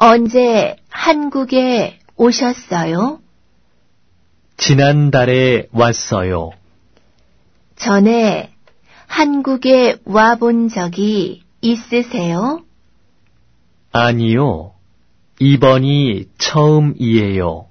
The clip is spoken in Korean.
언제 한국에 오셨어요? 지난달에 왔어요. 전에 한국에 와 본 적이 있으세요? 아니요. 이번이 처음이에요.